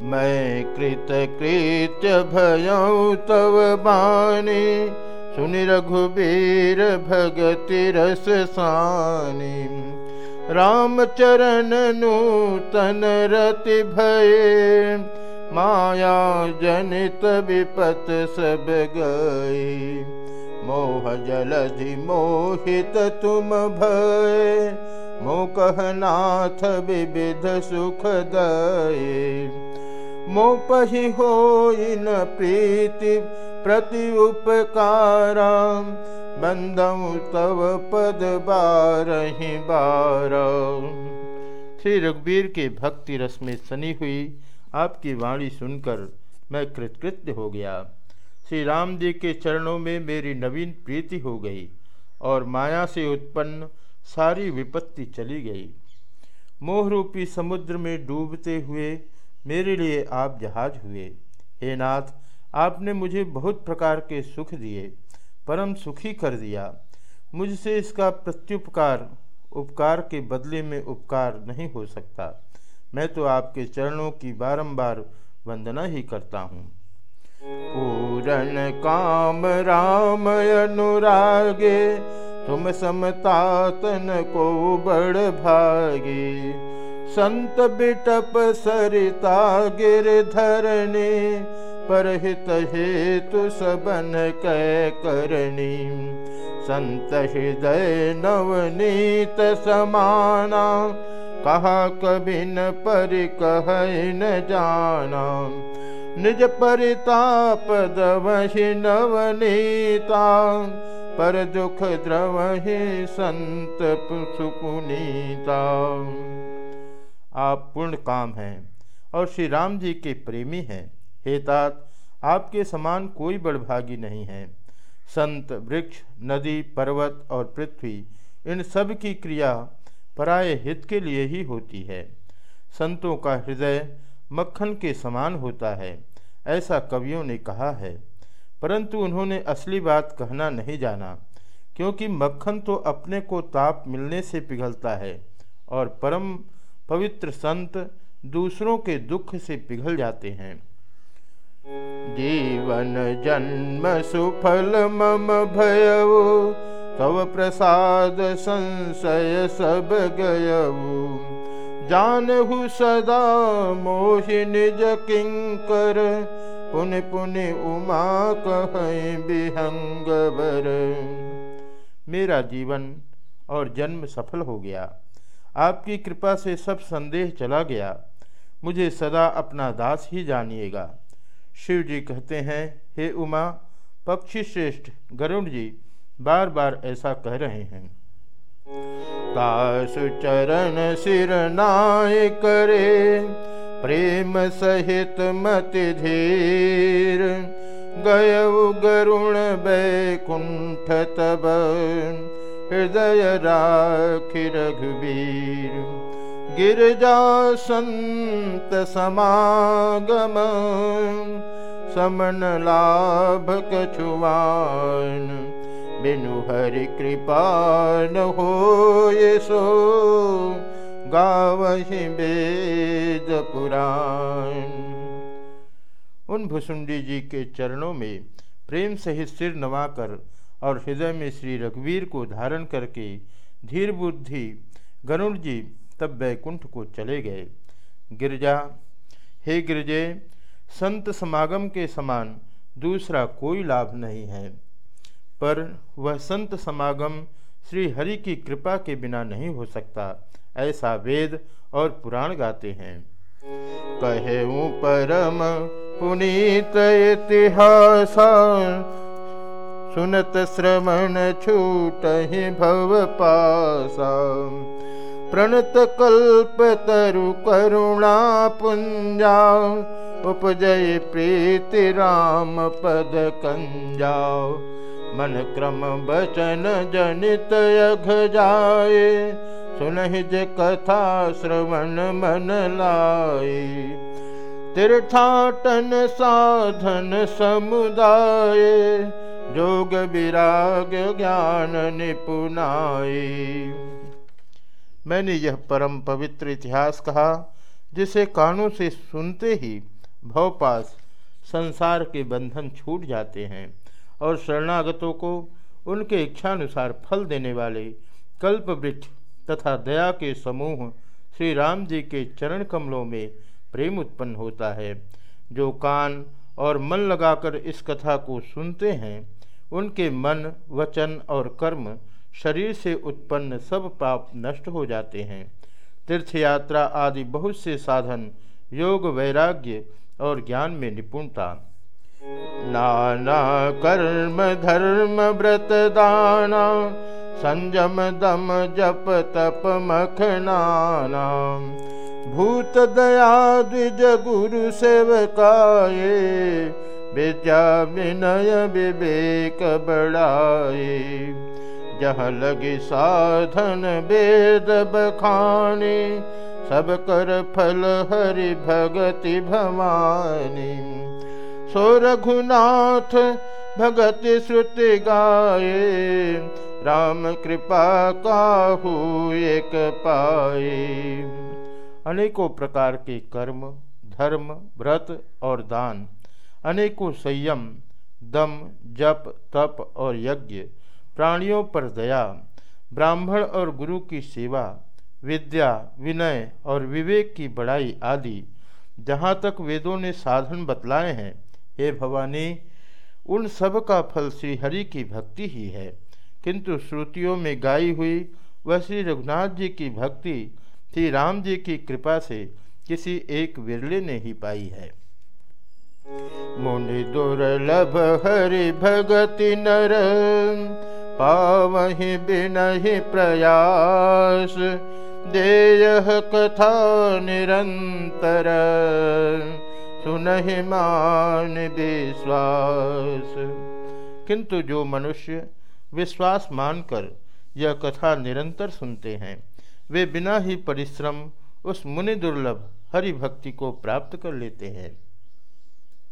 मैं कृत कृत्य भयऊ तव बानी सुनि रघुबीर भगति रस सानी राम चरण नूतन रति भये। माया जनित विपत सब गई मोह जलधि मोहित तुम भय। मोकहनाथ विविध सुख दये। मोपहि हो इन प्रीति प्रति उपकारा। बंदऊ तव पद बारही बार। श्री रघुवीर के भक्ति रस में सनी हुई आपकी वाणी सुनकर मैं कृतकृत्य हो गया। श्री राम जी के चरणों में मेरी नवीन प्रीति हो गई और माया से उत्पन्न सारी विपत्ति चली गई। मोहरूपी समुद्र में डूबते हुए मेरे लिए आप जहाज़ हुए। हे नाथ, आपने मुझे बहुत प्रकार के सुख दिए, परम सुखी कर दिया। मुझसे इसका प्रत्युपकार, उपकार के बदले में उपकार नहीं हो सकता। मैं तो आपके चरणों की बारंबार वंदना ही करता हूँ। पूरन काम राम अनुरागे, तुम समतातन को बड़ भागे। संत बिटप सरिता गिरधरणी, परहित हेतु सबन कै करणी। संत हृदय नवनीत समाना, कहा कबिन पर कह न जाना। निज परिताप दवहि नवनीता, पर दुख द्रवहि संत सुपुनीता। आप पूर्ण काम हैं और श्री राम जी के प्रेमी हैं। हे तात, आपके समान कोई बड़भागी नहीं है। संत, वृक्ष, नदी, पर्वत और पृथ्वी, इन सब की क्रिया पराय हित के लिए ही होती है। संतों का हृदय मक्खन के समान होता है, ऐसा कवियों ने कहा है। परंतु उन्होंने असली बात कहना नहीं जाना, क्योंकि मक्खन तो अपने को ताप मिलने से पिघलता है और परम पवित्र संत दूसरों के दुख से पिघल जाते हैं। जीवन, जन्म, सुफल, मम भयऊ तव प्रसाद, संशय, सब गयऊ जानहु सदा मोहि निज किंकर, पुन पुन उमा कह विहंगवर। मेरा जीवन और जन्म सफल हो गया। आपकी कृपा से सब संदेह चला गया। मुझे सदा अपना दास ही जानिएगा। शिव जी कहते हैं, हे उमा, पक्षी श्रेष्ठ गरुण जी बार बार ऐसा कह रहे हैं। तासु चरण सिर नाय करे, प्रेम सहित मति धीर। गय गरुण बैकुंठ तब हृदय राखि रघुवीर। गिरजा संत समागम, समन लाभ कछुआन बिनु हरि कृपा न हो सो, गावहि वेद पुराण। उन भुसुंडी जी के चरणों में प्रेम सहित सिर नवाकर और हृदय में श्री रघुवीर को धारण करके धीर बुद्धि गरुण जी तब बैकुंठ को चले गए। गिरजा, हे गिरजे, संत समागम के समान दूसरा कोई लाभ नहीं है। पर वह संत समागम श्री हरि की कृपा के बिना नहीं हो सकता, ऐसा वेद और पुराण गाते हैं। कहे परम पुनीत इतिहास सुनत श्रवण छूट ही भव पासा। प्रणत कल्प तरु करुणा पुंजा। उपजय प्रीति राम पद कंजाओ मन क्रम बचन जनित यघ जाए। सुनहिज कथा श्रवण मन लाए। तीर्थाटन साधन समुदाय जोग विराग ज्ञान निपुणाए मैंने यह परम पवित्र इतिहास कहा, जिसे कानों से सुनते ही भवपास संसार के बंधन छूट जाते हैं और शरणागतों को उनके इच्छानुसार फल देने वाले कल्प वृक्ष तथा दया के समूह श्री राम जी के चरण कमलों में प्रेम उत्पन्न होता है, जो कान और मन लगाकर इस कथा को सुनते हैं, उनके मन, वचन और कर्म शरीर से उत्पन्न सब पाप नष्ट हो जाते हैं। तीर्थ यात्रा आदि बहुत से साधन योग, वैराग्य और ज्ञान में निपुणता। नाना कर्म, धर्म, व्रत, दाना, संयम, दम, जप, तप मखनाना भूत दया द्विज गुरु सेवकाये विद्या विनय विवेक बढ़ाए जहाँ लगे साधन वेद बखाने, सब कर फल हरि भगति भवानी। सो रघुनाथ भगति श्रुति गाये, राम कृपा काहू एक पाए अनेकों प्रकार के कर्म, धर्म, व्रत और दान, अनेकों संयम, दम, जप, तप और यज्ञ, प्राणियों पर दया, ब्राह्मण और गुरु की सेवा, विद्या, विनय और विवेक की बड़ाई आदि, जहाँ तक वेदों ने साधन बतलाए हैं, हे भवानी, उन सब का फल श्री हरि की भक्ति ही है। किंतु श्रुतियों में गाई हुई वह श्री रघुनाथ जी की भक्ति श्री राम जी की कृपा से किसी एक विरले ने ही पाई है। मुनि दुर्लभ हरि भगति नर, पावहि बिनहि प्रयास, देय कथा निरंतर सुनहि मान विश्वास। किंतु जो मनुष्य विश्वास मानकर यह कथा निरंतर सुनते हैं वे बिना ही परिश्रम उस मुनि दुर्लभ हरि भक्ति को प्राप्त कर लेते हैं।